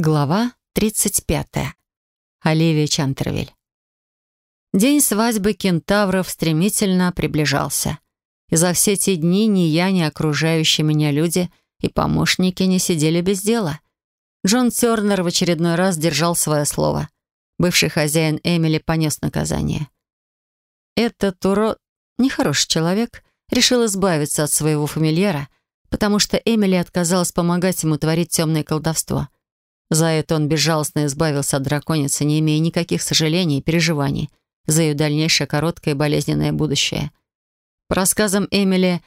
Глава 35. Оливия Чантервиль. День свадьбы кентавров стремительно приближался. И за все те дни ни я, ни окружающие меня люди и помощники не сидели без дела. Джон Тернер в очередной раз держал свое слово. Бывший хозяин Эмили понес наказание. Этот урод, нехороший человек, решил избавиться от своего фамильяра, потому что Эмили отказалась помогать ему творить темное колдовство — за это он безжалостно избавился от драконицы, не имея никаких сожалений и переживаний за ее дальнейшее короткое и болезненное будущее. По рассказам Эмили,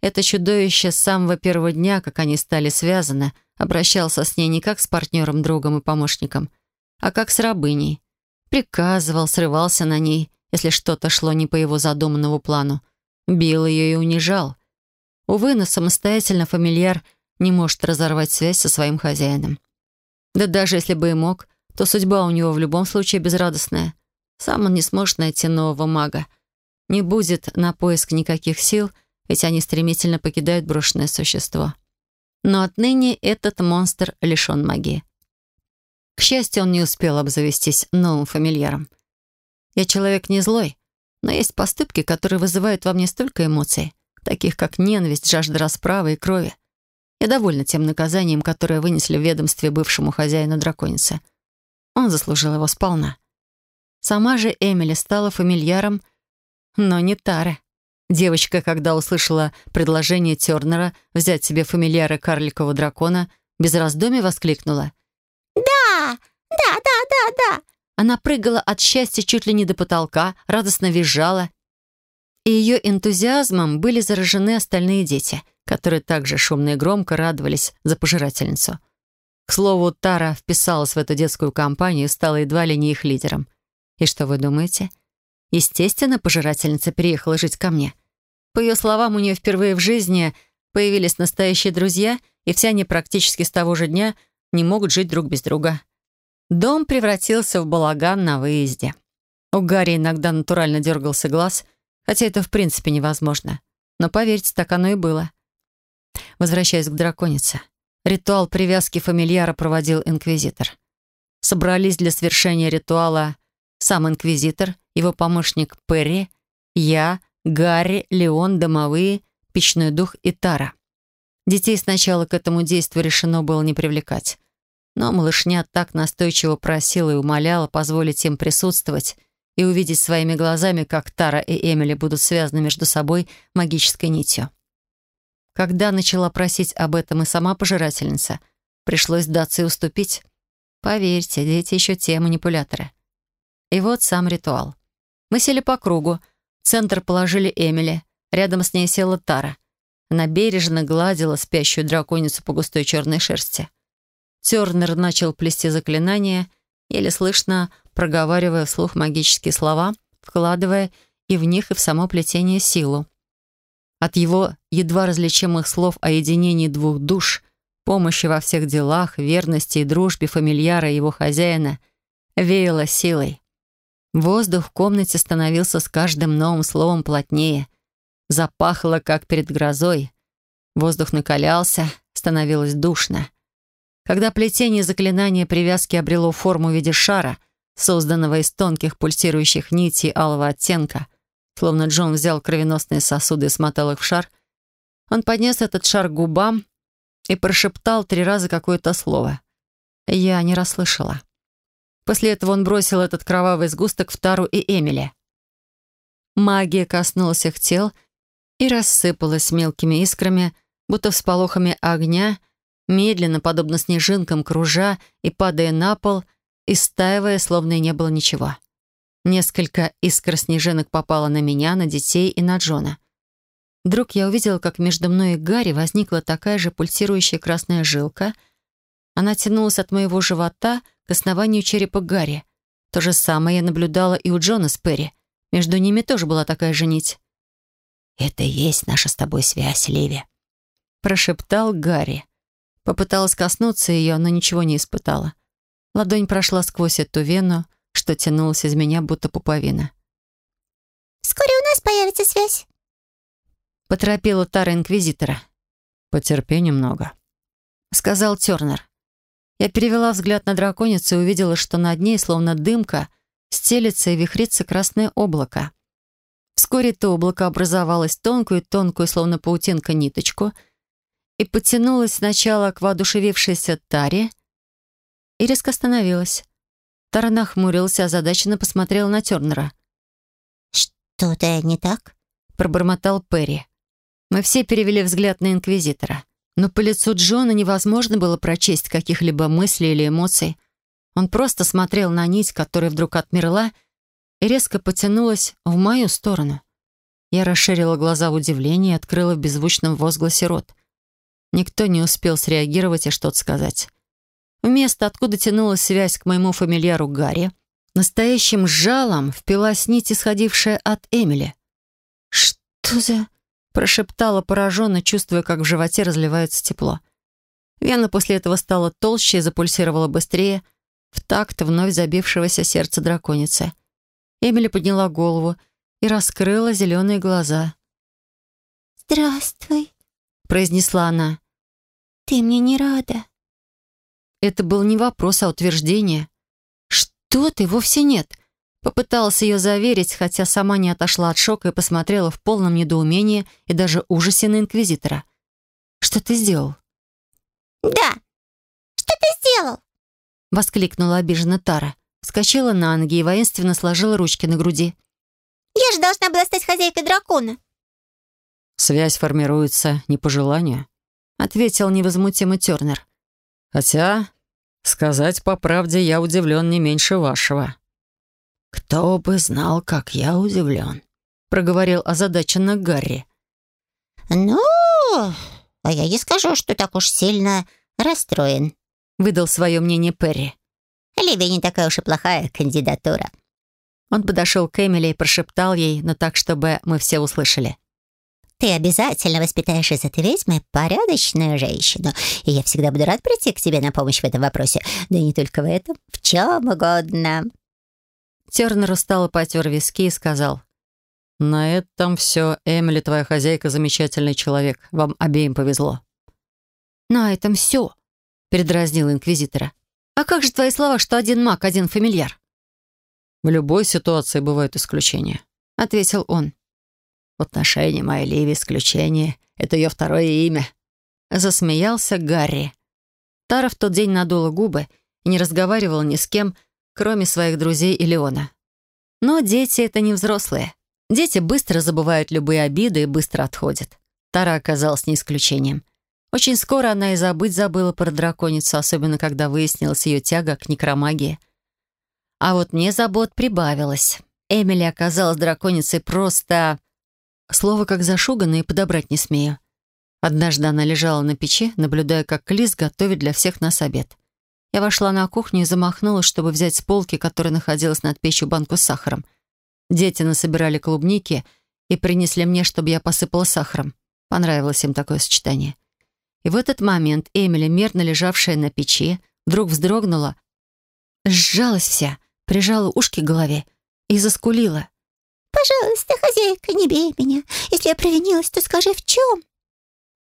это чудовище с самого первого дня, как они стали связаны, обращался с ней не как с партнером, другом и помощником, а как с рабыней. Приказывал, срывался на ней, если что-то шло не по его задуманному плану. Бил ее и унижал. Увы, но самостоятельно фамильяр не может разорвать связь со своим хозяином. Да даже если бы и мог, то судьба у него в любом случае безрадостная. Сам он не сможет найти нового мага. Не будет на поиск никаких сил, ведь они стремительно покидают брошенное существо. Но отныне этот монстр лишен магии. К счастью, он не успел обзавестись новым фамильяром. Я человек не злой, но есть поступки, которые вызывают во мне столько эмоций, таких как ненависть, жажда расправы и крови. Я довольна тем наказанием, которое вынесли в ведомстве бывшему хозяину драконицы. Он заслужил его сполна. Сама же Эмили стала фамильяром, но не Тара. Девочка, когда услышала предложение Тернера взять себе фамильяра карликового дракона, без раздумий воскликнула. «Да! Да, да, да, да!» Она прыгала от счастья чуть ли не до потолка, радостно визжала. И ее энтузиазмом были заражены остальные дети — которые также шумно и громко радовались за пожирательницу. К слову, Тара вписалась в эту детскую компанию и стала едва ли не их лидером. И что вы думаете? Естественно, пожирательница переехала жить ко мне. По ее словам, у нее впервые в жизни появились настоящие друзья, и все они практически с того же дня не могут жить друг без друга. Дом превратился в балаган на выезде. У Гарри иногда натурально дергался глаз, хотя это в принципе невозможно. Но поверьте, так оно и было. Возвращаясь к драконице. Ритуал привязки фамильяра проводил инквизитор. Собрались для свершения ритуала сам инквизитор, его помощник Перри, я, Гарри, Леон, Домовые, Печной Дух и Тара. Детей сначала к этому действию решено было не привлекать. Но малышня так настойчиво просила и умоляла позволить им присутствовать и увидеть своими глазами, как Тара и Эмили будут связаны между собой магической нитью. Когда начала просить об этом и сама пожирательница, пришлось сдаться и уступить. Поверьте, дети еще те манипуляторы. И вот сам ритуал. Мы сели по кругу. В центр положили Эмили. Рядом с ней села Тара. Она бережно гладила спящую драконицу по густой черной шерсти. Тернер начал плести заклинания, еле слышно проговаривая вслух магические слова, вкладывая и в них, и в само плетение силу. От его едва различимых слов о единении двух душ, помощи во всех делах, верности и дружбе фамильяра и его хозяина веяло силой. Воздух в комнате становился с каждым новым словом плотнее. Запахло, как перед грозой. Воздух накалялся, становилось душно. Когда плетение заклинания привязки обрело форму в виде шара, созданного из тонких пульсирующих нитей алого оттенка — Словно Джон взял кровеносные сосуды и смотал их в шар. Он поднес этот шар к губам и прошептал три раза какое-то слово. Я не расслышала. После этого он бросил этот кровавый сгусток в Тару и Эмили. Магия коснулась их тел и рассыпалась мелкими искрами, будто всполохами огня, медленно, подобно снежинкам, кружа и падая на пол, истаивая, словно и не было ничего. Несколько искр снежинок попало на меня, на детей и на Джона. Вдруг я увидела, как между мной и Гарри возникла такая же пульсирующая красная жилка. Она тянулась от моего живота к основанию черепа Гарри. То же самое я наблюдала и у Джона с Перри. Между ними тоже была такая же нить. «Это и есть наша с тобой связь, Ливи», — прошептал Гарри. Попыталась коснуться ее, но ничего не испытала. Ладонь прошла сквозь эту вену, что тянулось из меня, будто пуповина. «Вскоре у нас появится связь», — поторопила Тара Инквизитора. «Потерпи немного», — сказал Тернер. Я перевела взгляд на драконицу и увидела, что над ней, словно дымка, стелится и вихрится красное облако. Вскоре это облако образовалось тонкую-тонкую, словно паутинка, ниточку и потянулось сначала к воодушевившейся таре и резко остановилась. Тара нахмурилась, озадаченно посмотрела на Тернера. «Что-то не так?» — пробормотал Перри. Мы все перевели взгляд на Инквизитора. Но по лицу Джона невозможно было прочесть каких-либо мыслей или эмоций. Он просто смотрел на нить, которая вдруг отмерла и резко потянулась в мою сторону. Я расширила глаза в удивлении и открыла в беззвучном возгласе рот. Никто не успел среагировать и что-то сказать. В место, откуда тянулась связь к моему фамильяру Гарри, настоящим жалом впилась нить, исходившая от Эмили. «Что за...» — прошептала пораженно, чувствуя, как в животе разливается тепло. Вена после этого стала толще и запульсировала быстрее, в такт вновь забившегося сердца драконицы. Эмили подняла голову и раскрыла зеленые глаза. «Здравствуй», — произнесла она. «Ты мне не рада?» Это был не вопрос, а утверждение. «Что ты? Вовсе нет!» Попыталась ее заверить, хотя сама не отошла от шока и посмотрела в полном недоумении и даже ужасе на Инквизитора. «Что ты сделал?» «Да! Что ты сделал?» Воскликнула обиженно Тара. Вскочила на ноги и воинственно сложила ручки на груди. «Я же должна была стать хозяйкой дракона!» «Связь формируется не по желанию», — ответил невозмутимый Тернер. Хотя, сказать по правде, я удивлен не меньше вашего». «Кто бы знал, как я удивлен», — проговорил озадаченно Гарри. «Ну, а я не скажу, что так уж сильно расстроен», — выдал свое мнение Перри. «Ливия не такая уж и плохая кандидатура». Он подошел к Эмили и прошептал ей, но так, чтобы мы все услышали. Ты обязательно воспитаешь из этой ведьмы порядочную женщину, и я всегда буду рад прийти к тебе на помощь в этом вопросе. Да и не только в этом, в чем угодно». Тернер устало потер виски и сказал. «На этом все. Эмили, твоя хозяйка, замечательный человек. Вам обеим повезло». «На этом все», — передразнил инквизитора. «А как же твои слова, что один маг, один фамильяр?» «В любой ситуации бывают исключения», — ответил он. В отношении моей Ливи исключение — это ее второе имя». Засмеялся Гарри. Тара в тот день надула губы и не разговаривала ни с кем, кроме своих друзей и Леона. Но дети — это не взрослые. Дети быстро забывают любые обиды и быстро отходят. Тара оказалась не исключением. Очень скоро она и забыть забыла про драконицу, особенно когда выяснилась ее тяга к некромагии. А вот мне забот прибавилось. Эмили оказалась драконицей просто Слово как зашуганное подобрать не смею. Однажды она лежала на печи, наблюдая, как Лиз готовит для всех нас обед. Я вошла на кухню и замахнулась, чтобы взять с полки, которая находилась над печью, банку с сахаром. Дети насобирали клубники и принесли мне, чтобы я посыпала сахаром. Понравилось им такое сочетание. И в этот момент Эмили, мерно лежавшая на печи, вдруг вздрогнула, сжалась вся, прижала ушки к голове и заскулила. «Пожалуйста, хозяйка, не бей меня. Если я провинилась, то скажи, в чем?»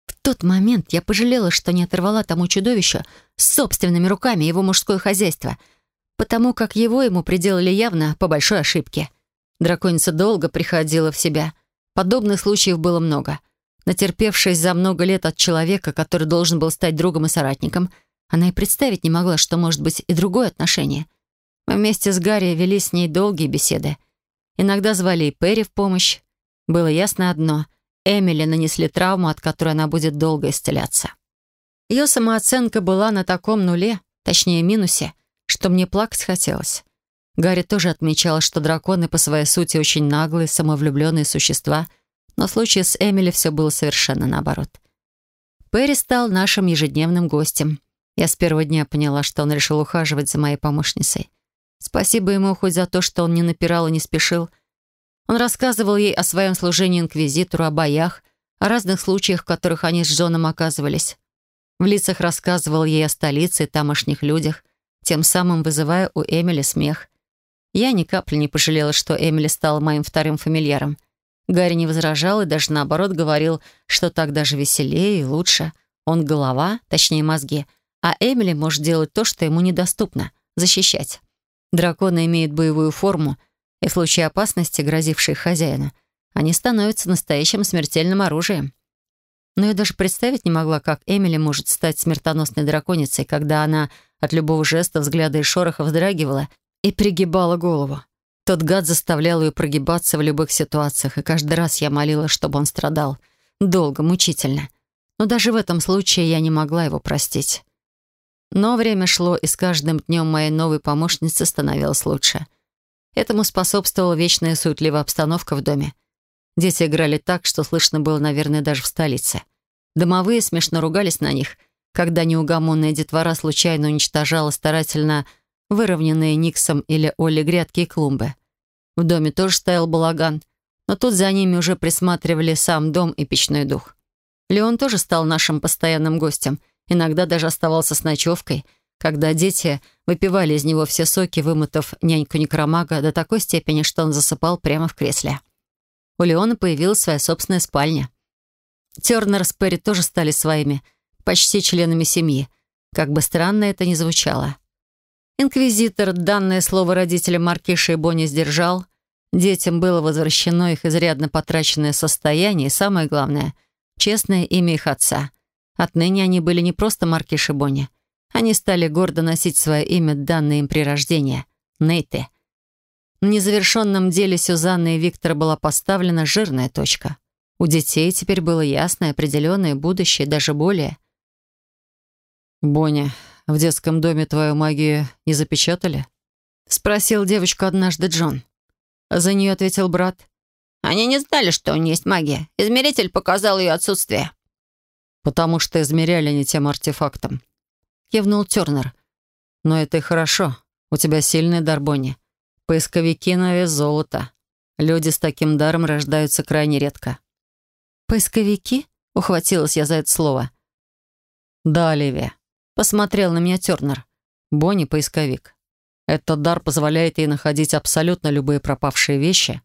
В тот момент я пожалела, что не оторвала тому чудовищу собственными руками его мужское хозяйство, потому как его ему приделали явно по большой ошибке. Драконица долго приходила в себя. Подобных случаев было много. Натерпевшись за много лет от человека, который должен был стать другом и соратником, она и представить не могла, что может быть и другое отношение. Мы вместе с Гарри вели с ней долгие беседы — Иногда звали и Перри в помощь. Было ясно одно — Эмили нанесли травму, от которой она будет долго исцеляться. Ее самооценка была на таком нуле, точнее минусе, что мне плакать хотелось. Гарри тоже отмечал, что драконы по своей сути очень наглые, самовлюбленные существа, но в случае с Эмили все было совершенно наоборот. Перри стал нашим ежедневным гостем. Я с первого дня поняла, что он решил ухаживать за моей помощницей. Спасибо ему хоть за то, что он не напирал и не спешил. Он рассказывал ей о своем служении инквизитору, о боях, о разных случаях, в которых они с Джоном оказывались. В лицах рассказывал ей о столице и тамошних людях, тем самым вызывая у Эмили смех. Я ни капли не пожалела, что Эмили стала моим вторым фамильяром. Гарри не возражал и даже наоборот говорил, что так даже веселее и лучше. Он голова, точнее мозги, а Эмили может делать то, что ему недоступно — защищать. Драконы имеют боевую форму, и в случае опасности, грозившей хозяину, они становятся настоящим смертельным оружием. Но я даже представить не могла, как Эмили может стать смертоносной драконицей, когда она от любого жеста, взгляда и шороха вздрагивала и пригибала голову. Тот гад заставлял ее прогибаться в любых ситуациях, и каждый раз я молила, чтобы он страдал. Долго, мучительно. Но даже в этом случае я не могла его простить. Но время шло, и с каждым днем моей новой помощницы становилось лучше. Этому способствовала вечная суетливая обстановка в доме. Дети играли так, что слышно было, наверное, даже в столице. Домовые смешно ругались на них, когда неугомонная детвора случайно уничтожала старательно выровненные Никсом или Олли грядки и клумбы. В доме тоже стоял балаган, но тут за ними уже присматривали сам дом и печной дух. Леон тоже стал нашим постоянным гостем, иногда даже оставался с ночевкой, когда дети выпивали из него все соки, вымотав няньку-некромага до такой степени, что он засыпал прямо в кресле. У Леона появилась своя собственная спальня. Тернер с Перри тоже стали своими, почти членами семьи, как бы странно это ни звучало. Инквизитор данное слово родителям Маркиши и Бонни сдержал. Детям было возвращено их изрядно потраченное состояние и, самое главное, честное имя их отца. Отныне они были не просто Маркиши Бонни. Они стали гордо носить свое имя, данное им при рождении — Нейты. На незавершенном деле Сюзанны и Виктора была поставлена жирная точка. У детей теперь было ясное, определенное будущее, даже более. «Боня, в детском доме твою магию не запечатали?» — спросил девочку однажды Джон. За нее ответил брат. «Они не знали, что у нее есть магия. Измеритель показал ее отсутствие». «Потому что измеряли не тем артефактом», — кивнул Тернер. «Но это и хорошо. У тебя сильный дар, Бонни. Поисковики на вес золота. Люди с таким даром рождаются крайне редко. «Поисковики?» — ухватилась я за это слово. «Да, Оливия», — посмотрел на меня Тернер. «Бонни — поисковик. Этот дар позволяет ей находить абсолютно любые пропавшие вещи.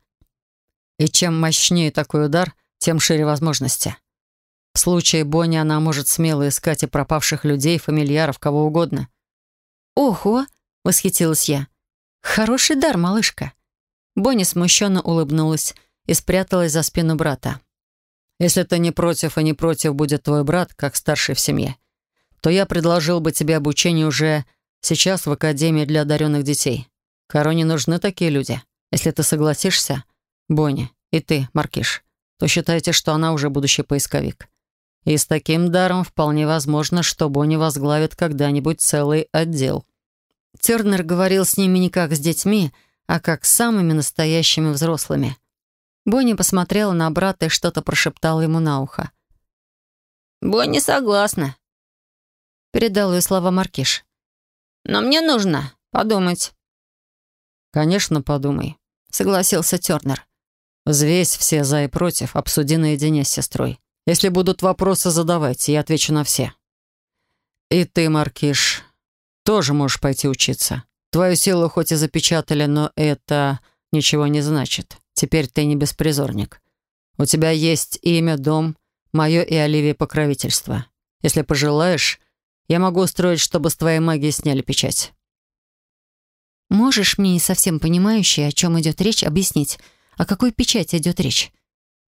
И чем мощнее такой удар, тем шире возможности. В случае Бонни она может смело искать и пропавших людей, фамильяров, кого угодно». «Ого!» — восхитилась я. «Хороший дар, малышка». Бонни смущенно улыбнулась и спряталась за спину брата. «Если ты не против и не против будет твой брат, как старший в семье, то я предложил бы тебе обучение уже сейчас в Академии для одаренных детей. Короне нужны такие люди. Если ты согласишься, Бонни, и ты, Маркиш, то считайте, что она уже будущий поисковик. И с таким даром вполне возможно, что Бонни возглавит когда-нибудь целый отдел». Тернер говорил с ними не как с детьми, а как с самыми настоящими взрослыми. Бонни посмотрела на брата и что-то прошептала ему на ухо. «Бонни согласна», — передал ее слова Маркиш. «Но мне нужно подумать». «Конечно, подумай», — согласился Тернер. «Взвесь все за и против, обсуди наедине с сестрой. Если будут вопросы, задавайте, я отвечу на все». «И ты, Маркиш, тоже можешь пойти учиться. Твою силу хоть и запечатали, но это ничего не значит. Теперь ты не беспризорник. У тебя есть имя, дом, мое и Оливии покровительство. Если пожелаешь, я могу устроить, чтобы с твоей магией сняли печать». «Можешь мне не совсем понимающий, о чем идет речь, объяснить, о какой печати идет речь?»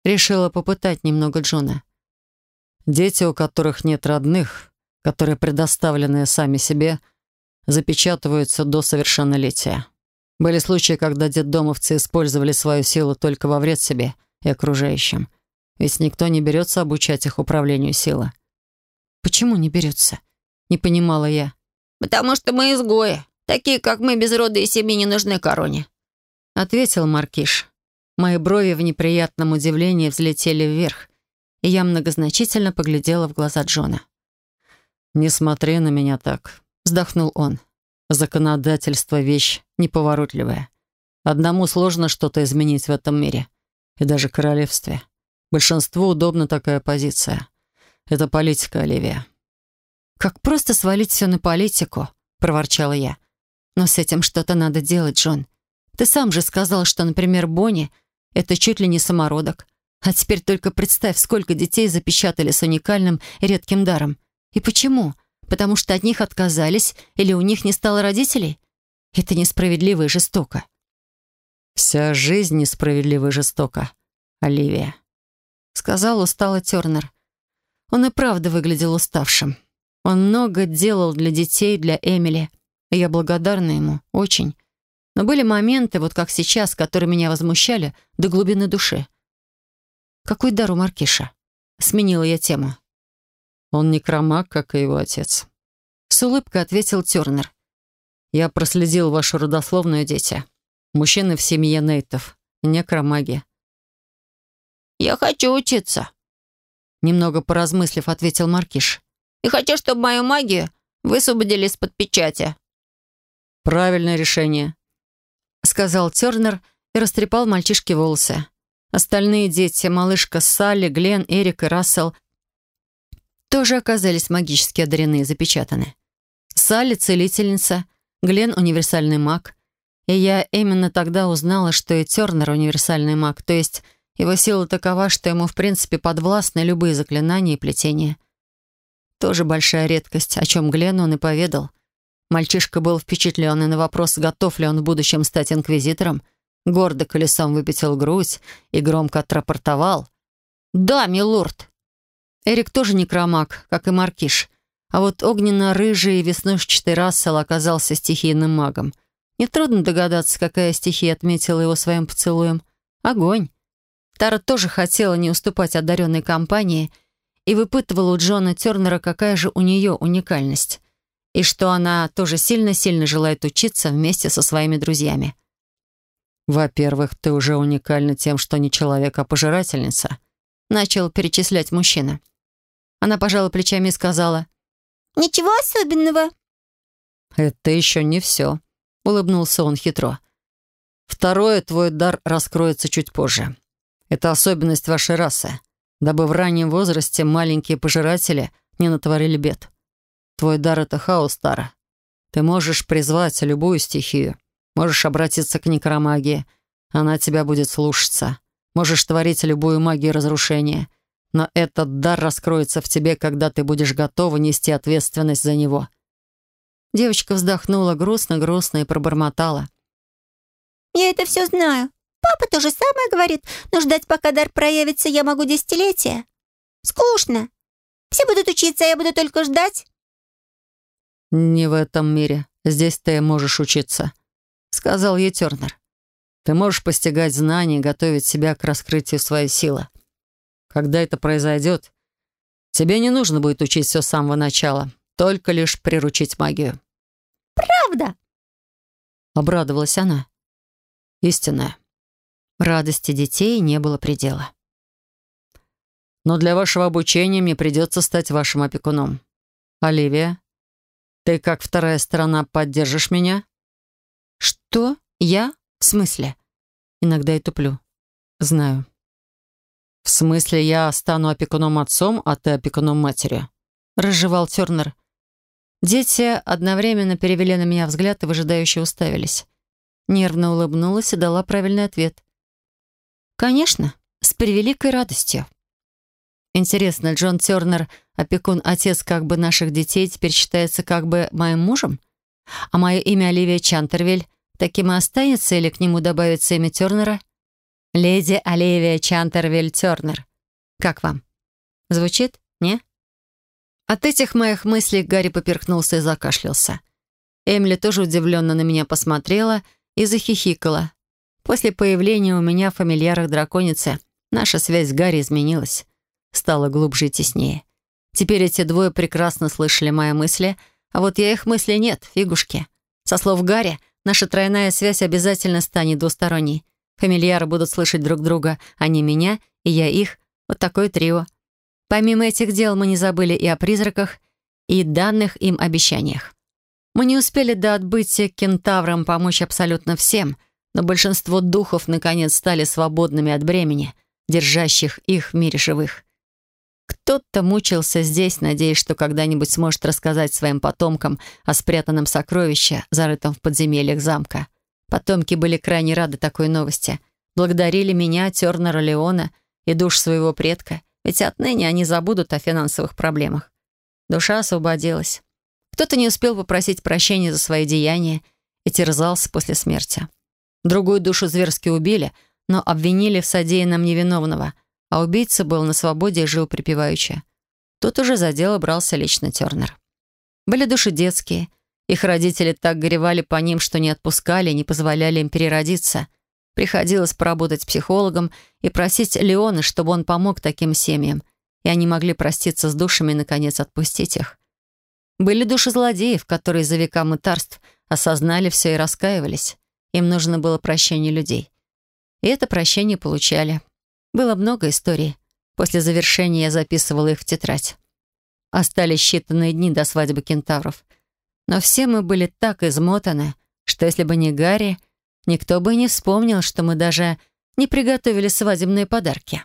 Решила попытать немного Джона. «Дети, у которых нет родных, которые предоставлены сами себе, — запечатываются до совершеннолетия. Были случаи, когда детдомовцы использовали свою силу только во вред себе и окружающим. Ведь никто не берется обучать их управлению силы. «Почему не берется?» — не понимала я. «Потому что мы изгои. Такие, как мы, без рода и семьи не нужны короне», — ответил Маркиш. Мои брови в неприятном удивлении взлетели вверх, и я многозначительно поглядела в глаза Джона. «Не смотри на меня так вздохнул он. Законодательство — вещь неповоротливая. Одному сложно что-то изменить в этом мире. И даже королевстве. Большинству удобна такая позиция. Это политика, Оливия. «Как просто свалить все на политику», — проворчала я. «Но с этим что-то надо делать, Джон. Ты сам же сказал, что, например, Бонни — это чуть ли не самородок. А теперь только представь, сколько детей запечатали с уникальным редким даром. И почему? потому что от них отказались или у них не стало родителей? Это несправедливо и жестоко. «Вся жизнь несправедлива и жестока, Оливия», — сказал устало Тернер. Он и правда выглядел уставшим. Он много делал для детей, для Эмили, и я благодарна ему, очень. Но были моменты, вот как сейчас, которые меня возмущали до глубины души. «Какой дар у Маркиша?» Сменила я тему. «Он не кромак, как и его отец». С улыбкой ответил Тернер. «Я проследил вашу родословную, дети. Мужчины в семье Нейтов, некромаги». «Я хочу учиться», — немного поразмыслив, ответил Маркиш. «И хочу, чтобы мою магию высвободили из-под печати». «Правильное решение», — сказал Тернер и растрепал мальчишке волосы. Остальные дети, малышка Салли, Глен, Эрик и Рассел, тоже оказались магически одарены и запечатаны. Салли — целительница, Глен — универсальный маг. И я именно тогда узнала, что и Тернер — универсальный маг, то есть его сила такова, что ему в принципе подвластны любые заклинания и плетения. Тоже большая редкость, о чем Глену он и поведал — Мальчишка был впечатлен, и на вопрос, готов ли он в будущем стать инквизитором, гордо колесом выпятил грудь и громко отрапортовал. «Да, милорд!» Эрик тоже некромаг, как и Маркиш, а вот огненно-рыжий веснушчатый Рассел оказался стихийным магом. Нетрудно догадаться, какая стихия отметила его своим поцелуем. Огонь. Тара тоже хотела не уступать одаренной компании и выпытывала у Джона Тернера, какая же у нее уникальность и что она тоже сильно-сильно желает учиться вместе со своими друзьями. «Во-первых, ты уже уникальна тем, что не человек, а пожирательница», начал перечислять мужчина. Она пожала плечами и сказала, «Ничего особенного». «Это еще не все», — улыбнулся он хитро. «Второе, твой дар раскроется чуть позже. Это особенность вашей расы, дабы в раннем возрасте маленькие пожиратели не натворили бед. Твой дар — это хаос, Тара. Ты можешь призвать любую стихию. Можешь обратиться к некромагии. Она тебя будет слушаться. Можешь творить любую магию разрушения. Но этот дар раскроется в тебе, когда ты будешь готова нести ответственность за него». Девочка вздохнула грустно-грустно и пробормотала. «Я это все знаю. Папа то же самое говорит, но ждать, пока дар проявится, я могу десятилетия. Скучно. Все будут учиться, а я буду только ждать. «Не в этом мире. Здесь ты можешь учиться», — сказал ей Тернер. «Ты можешь постигать знания и готовить себя к раскрытию своей силы. Когда это произойдет, тебе не нужно будет учить все с самого начала, только лишь приручить магию». «Правда?» — обрадовалась она. «Истинная». Радости детей не было предела. «Но для вашего обучения мне придется стать вашим опекуном. Оливия, ты, как вторая сторона, поддержишь меня?» «Что? Я? В смысле?» Иногда и туплю. «Знаю». «В смысле, я стану опекуном отцом, а ты опекуном матерью?» Разжевал Тернер. Дети одновременно перевели на меня взгляд и выжидающе уставились. Нервно улыбнулась и дала правильный ответ. «Конечно, с превеликой радостью». Интересно, Джон Тернер, опекун-отец как бы наших детей, теперь считается как бы моим мужем? А мое имя Оливия Чантервиль таким и останется или к нему добавится имя Тернера? Леди Оливия Чантервиль Тернер. Как вам? Звучит? Не? От этих моих мыслей Гарри поперхнулся и закашлялся. Эмили тоже удивленно на меня посмотрела и захихикала. После появления у меня в фамильярах драконицы наша связь с Гарри изменилась стало глубже и теснее. Теперь эти двое прекрасно слышали мои мысли, а вот я их мысли нет, фигушки. Со слов Гарри, наша тройная связь обязательно станет двусторонней. Фамильяры будут слышать друг друга, а не меня, и я их. Вот такое трио. Помимо этих дел мы не забыли и о призраках, и данных им обещаниях. Мы не успели до отбытия кентаврам помочь абсолютно всем, но большинство духов наконец стали свободными от бремени, держащих их в мире живых. Кто-то мучился здесь, надеясь, что когда-нибудь сможет рассказать своим потомкам о спрятанном сокровище, зарытом в подземельях замка. Потомки были крайне рады такой новости. Благодарили меня, Тернера Леона и душ своего предка, ведь отныне они забудут о финансовых проблемах. Душа освободилась. Кто-то не успел попросить прощения за свои деяния и терзался после смерти. Другую душу зверски убили, но обвинили в содеянном невиновного, а убийца был на свободе и жил припеваючи. Тут уже за дело брался лично Тернер. Были души детские. Их родители так горевали по ним, что не отпускали, не позволяли им переродиться. Приходилось поработать психологом и просить Леона, чтобы он помог таким семьям, и они могли проститься с душами и, наконец, отпустить их. Были души злодеев, которые за века мытарств осознали все и раскаивались. Им нужно было прощение людей. И это прощение получали. Было много историй. После завершения я записывала их в тетрадь. Остались считанные дни до свадьбы кентавров. Но все мы были так измотаны, что если бы не Гарри, никто бы не вспомнил, что мы даже не приготовили свадебные подарки.